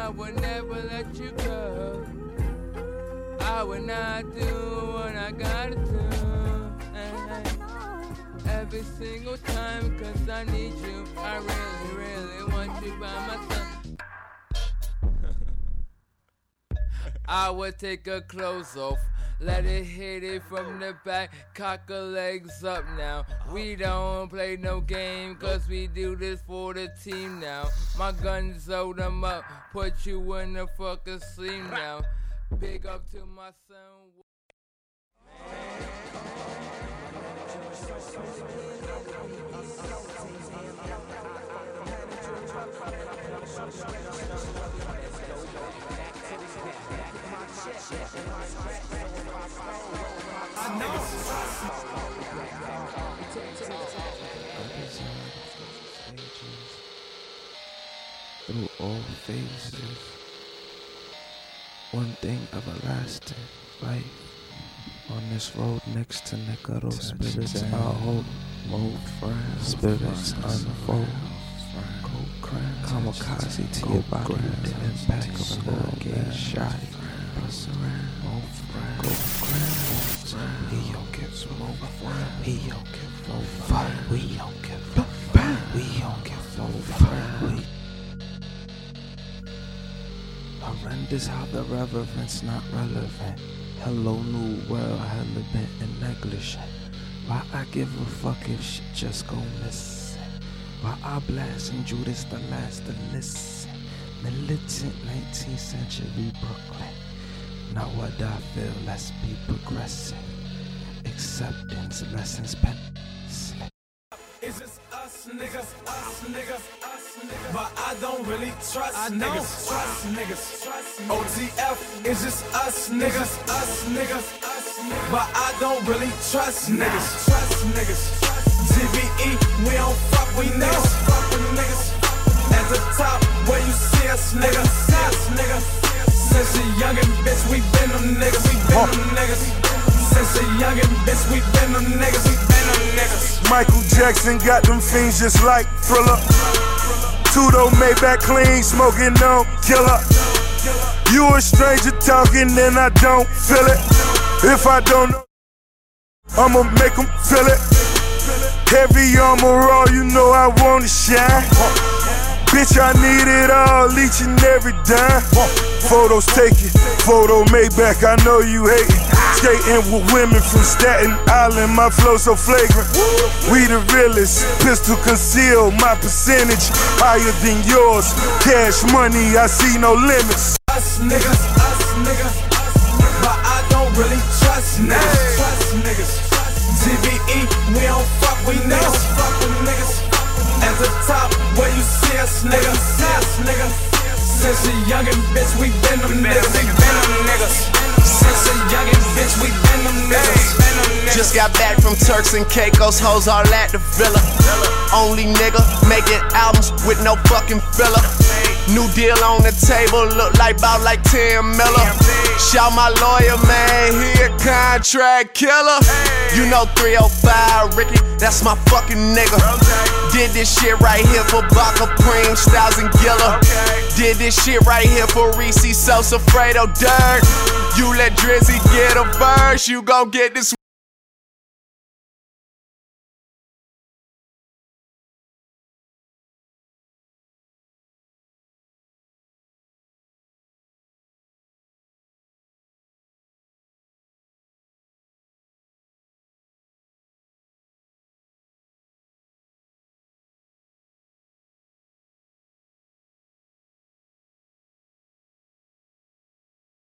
I would never let you go. I would not do what I gotta do. Eh, every single time, cause I need you. I really, really want you by my side. I would take her clothes off. Let it hit it from the back, cock her legs up now. We don't play no game, cause we do this for the team now. My guns hold them up, put you in the fucking sleep now. Big up to my son. Through all phases. One thing everlasting, life. On this road next to Nicaro, spirits our hope, move friends, spirits unfold. Kamikaze to your body, the impact of a shot. Bust we don't give no fight, we don't give no fight, we don't give no fight, we Horrendous how the reverence not relevant. Hello, new world, hella bent and negligent. Why I give a fuck if shit just go missing? Why I blast and Judas the last to listen? Militant 19th century Brooklyn. Not what I feel, let's be progressive. Acceptance, lessons pencil. It's just us niggas, us niggas, us niggas. But I don't really trust niggas, trust niggas. trust OTF is just us niggas, us niggas, us niggas. But I don't really trust niggas, trust niggas. GBE, we don't fuck with niggas, fuck with niggas. At the top, where you see us, nigga, see us, nigga. Since a youngin' bitch, we been them niggas, we been them niggas. Since a youngin' bitch, we been them niggas, we been them niggas. Michael Jackson got them fiends just like Thriller. Tudo Maybach clean, smoking no killer. You a stranger talking and I don't feel it. If I don't know, I'ma make them feel it. Heavy armor, all you know I wanna shine. Bitch, I need it all, each and every dime. Photos taken, photo Maybach, I know you hating. Skating with women from Staten Island, my flow so flagrant. We the realest, pistol conceal, my percentage higher than yours. Cash money, I see no limits. Us niggas, us niggas, but I don't really trust niggas. Trust niggas. GBE, we don't fuck with niggas. Fuck with niggas. At the top, where you see us, niggas. see us, nigga. Since a youngin' bitch, we been them niggas, been them niggas. Since a youngin' bitch, we been niggas, been them niggas. Just got back from Turks and Caicos, hoes all at the villa. Only nigga making albums with no fucking filler. New deal on the table, look like about like Tim miller. Shout my lawyer, man, he a contract killer. You know 305 Ricky, that's my fucking nigga. Did this shit right here for Baka Preme, Styles and Gilla. Did this shit right here for Reese Sosa, Fredo Durk. You let Drizzy get a verse, you gon' get this